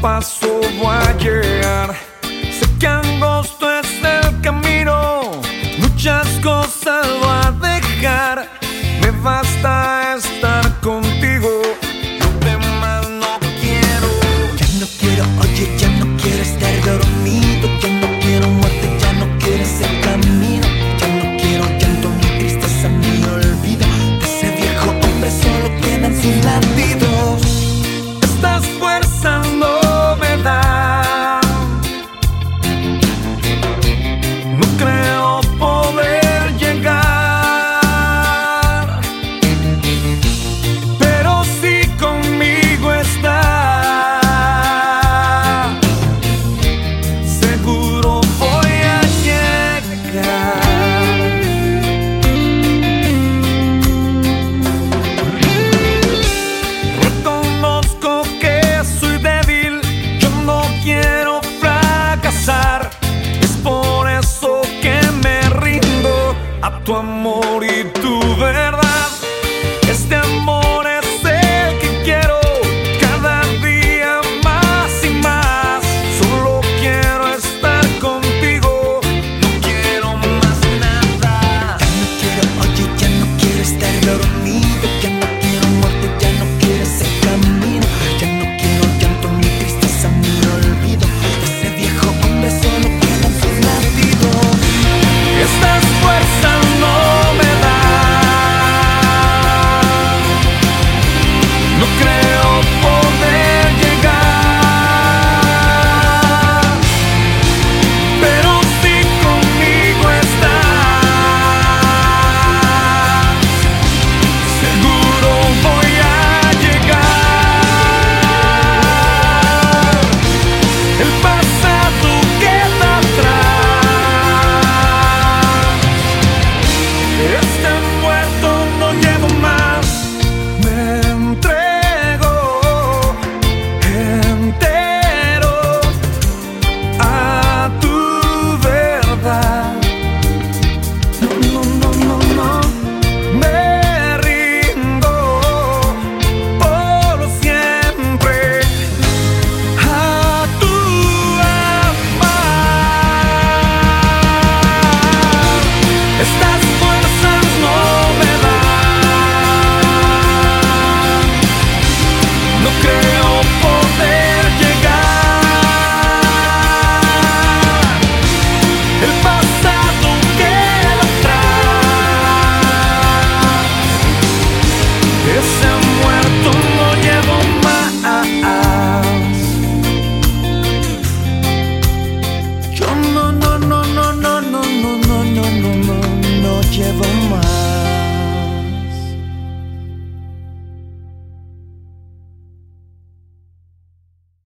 paso voy a llegar. Sé que angosto es el camino, muchas cosas. Tu amor y